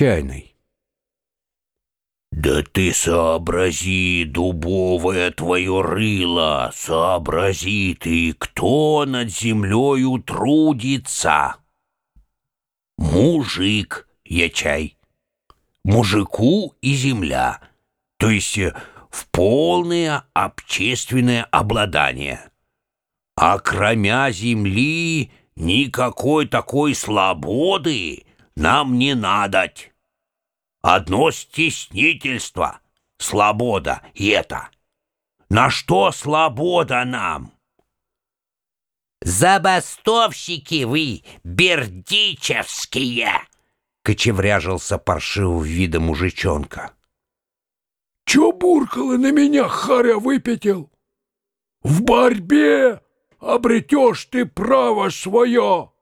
чайной. «Да ты сообрази, дубовое твое рыло, сообрази ты, кто над землею трудится!» «Мужик, я чай, мужику и земля, то есть э, в полное общественное обладание. А кроме земли никакой такой свободы нам не надоть. Одно стеснительство, свобода и это. На что свобода нам? «Забастовщики вы, бердичевские!» — кочевряжился паршивого вида мужичонка. «Чё буркало на меня, харя выпятил? В борьбе обретешь ты право свое!»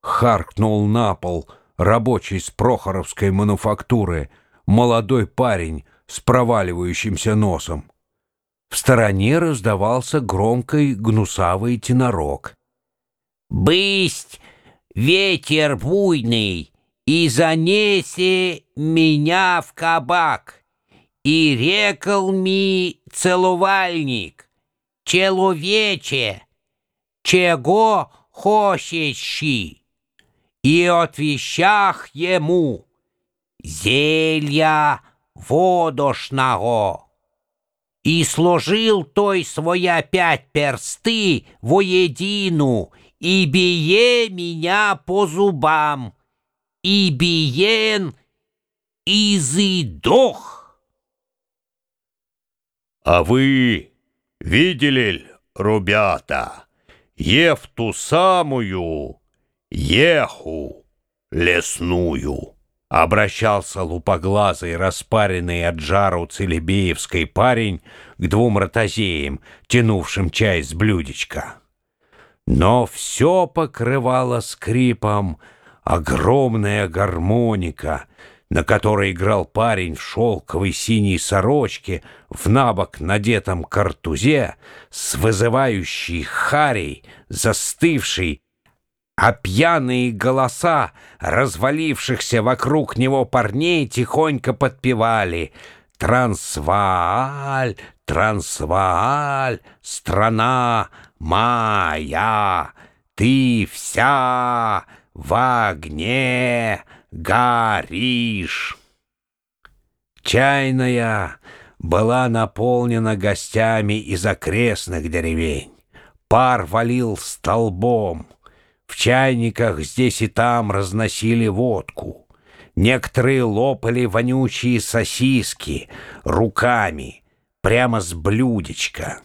Харкнул на пол рабочий с Прохоровской мануфактуры, молодой парень с проваливающимся носом. В стороне раздавался громкий гнусавый тенорок. «Бысть ветер буйный, и занесе меня в кабак, и рекал ми целувальник, человече, чего хочешь и отвещах ему зелья водошного. И сложил той своя пять персты воедину, и бие меня по зубам, и биен изидох. А вы видели, ребята, Ев ту самую еху лесную. Обращался лупоглазый, распаренный от жару целебеевской парень к двум ротозеям, тянувшим чай с блюдечка. Но все покрывало скрипом огромная гармоника, на которой играл парень в шелковой синей сорочке, в набок надетом картузе, с вызывающей харей, застывшей, а пьяные голоса развалившихся вокруг него парней тихонько подпевали «Трансвааль, Трансвааль, страна моя, ты вся в огне горишь». Чайная была наполнена гостями из окрестных деревень. Пар валил столбом — в чайниках здесь и там разносили водку. Некоторые лопали вонючие сосиски руками, прямо с блюдечка.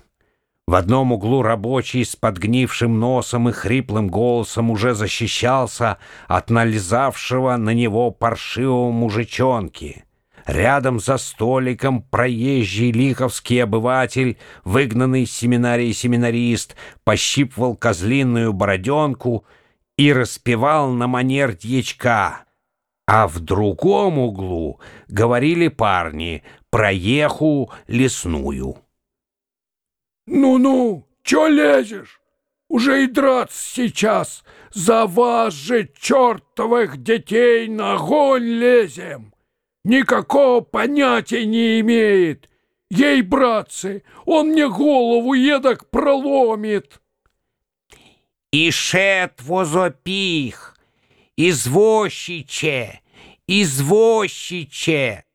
В одном углу рабочий с подгнившим носом и хриплым голосом уже защищался от нализавшего на него паршивого мужичонки. Рядом за столиком проезжий лиховский обыватель, выгнанный из семинарии семинарист, пощипывал козлиную бороденку и распевал на манер дьячка. А в другом углу говорили парни про еху лесную. «Ну-ну, чё лезешь? Уже и драться сейчас. За вас же, чертовых детей, на огонь лезем!» Никакого понятия не имеет. Ей, братцы, он мне голову едок проломит. И шет возопих, извозчиче, извозчиче,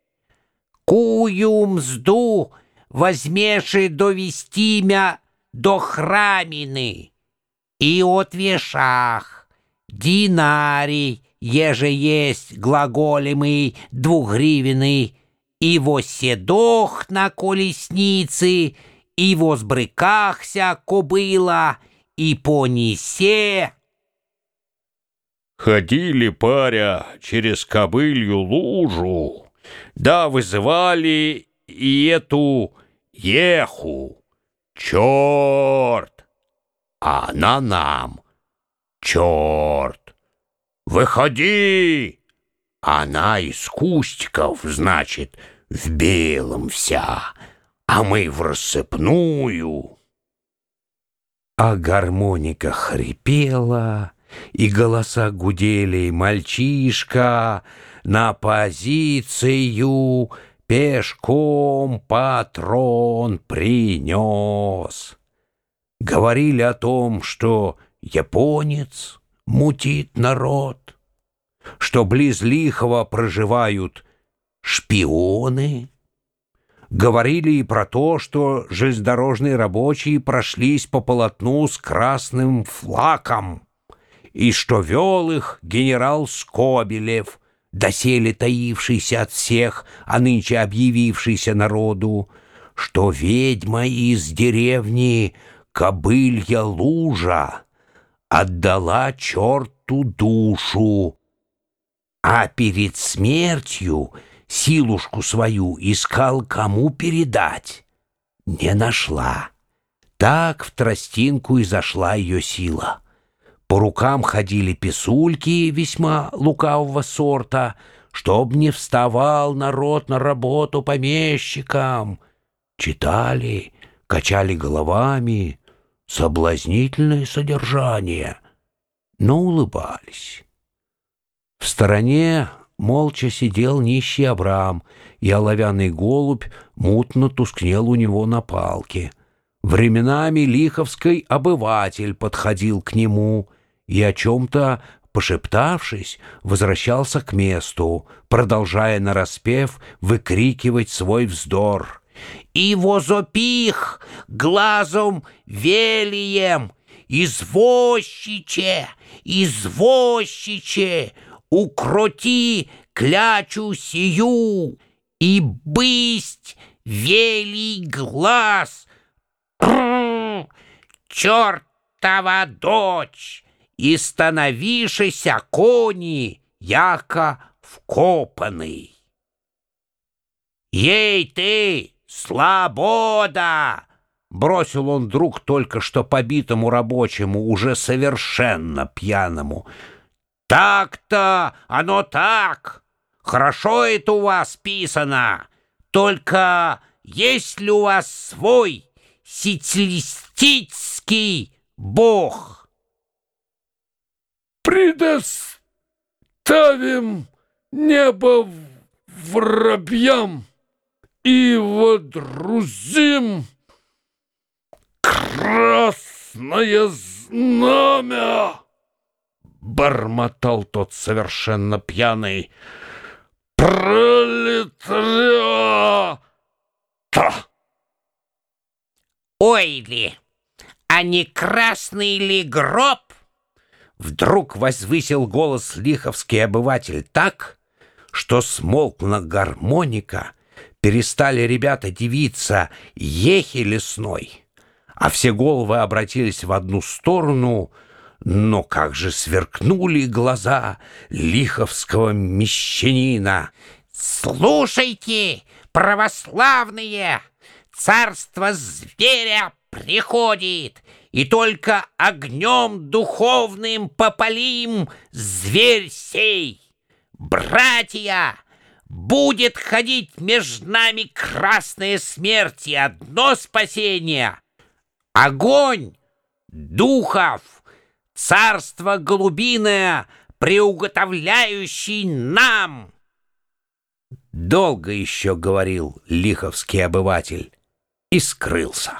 кую мзду возьмеши довести мя до храмины, и отвешах, динарий, еже есть глаголемый двухгривенный, и седох на колеснице, и возбрыкахся кобыла, и понесе. Ходили паря через кобылью лужу, да вызывали и эту еху. Черт! А она нам. Черт! «Выходи!» Она из кустиков, значит, в белом вся, а мы в рассыпную. А гармоника хрипела, и голоса гудели «Мальчишка на позицию пешком патрон принес». Говорили о том, что японец мутит народ, что близ Лихова проживают шпионы. Говорили и про то, что железнодорожные рабочие прошлись по полотну с красным флаком, и что вел их генерал Скобелев, доселе таившийся от всех, а нынче объявившийся народу, что ведьма из деревни Кобылья Лужа отдала черту душу, а перед смертью силушку свою искал кому передать. Не нашла. Так в тростинку и зашла ее сила. По рукам ходили писульки весьма лукавого сорта, чтоб не вставал народ на работу помещикам. Читали, качали головами, соблазнительное содержание, но улыбались. В стороне молча сидел нищий Абрам, и оловянный голубь мутно тускнел у него на палке. Временами Лиховский обыватель подходил к нему и о чем-то, пошептавшись, возвращался к месту, продолжая нараспев выкрикивать свой вздор. «И возопих глазом велием, извозчиче, извозчиче!» укроти клячу сию, и бысть велий глаз. Чертова дочь, и становишися кони, яко вкопанный. Ей ты, слобода! Бросил он вдруг только что побитому рабочему, уже совершенно пьяному. Так-то оно так. Хорошо это у вас писано. Только есть ли у вас свой сицилистический бог? Предоставим небо воробьям и водрузим красное знамя бормотал тот совершенно пьяный. Пролетариата! Ой ли, а не красный ли гроб? Вдруг возвысил голос лиховский обыватель так, что смолкла гармоника, перестали ребята дивиться ехи лесной, а все головы обратились в одну сторону — но как же сверкнули глаза лиховского мещанина! «Слушайте, православные! Царство зверя приходит, и только огнем духовным попалим зверь сей! Братья!» Будет ходить между нами красная смерть и одно спасение — огонь духов — царство голубиное, приуготовляющий нам. Долго еще говорил лиховский обыватель и скрылся.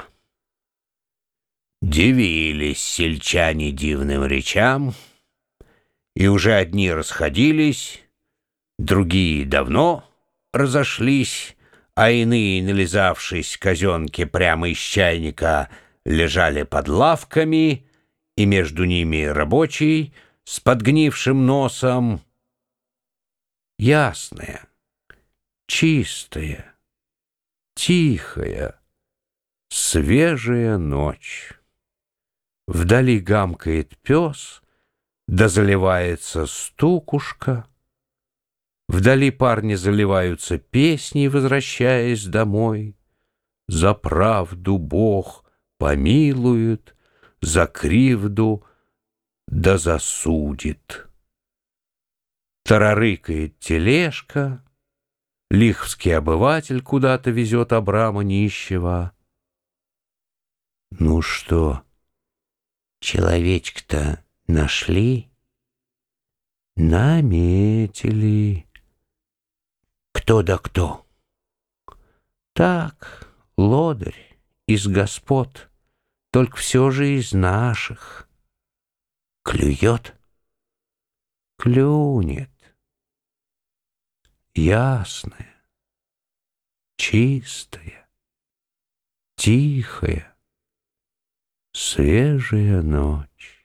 Дивились сельчане дивным речам, и уже одни расходились, другие давно разошлись, а иные, нализавшись казенки прямо из чайника, лежали под лавками — и между ними рабочий с подгнившим носом. Ясная, чистая, тихая, свежая ночь. Вдали гамкает пес, да заливается стукушка. Вдали парни заливаются песней, возвращаясь домой. За правду Бог помилует — за кривду да засудит. Тарарыкает тележка, лихвский обыватель куда-то везет Абрама нищего. Ну что, человечек-то Нашли? Наметили. Кто да кто? Так, лодырь из господ, только все же из наших. Клюет? Клюнет. Ясная, чистая, тихая, свежая ночь.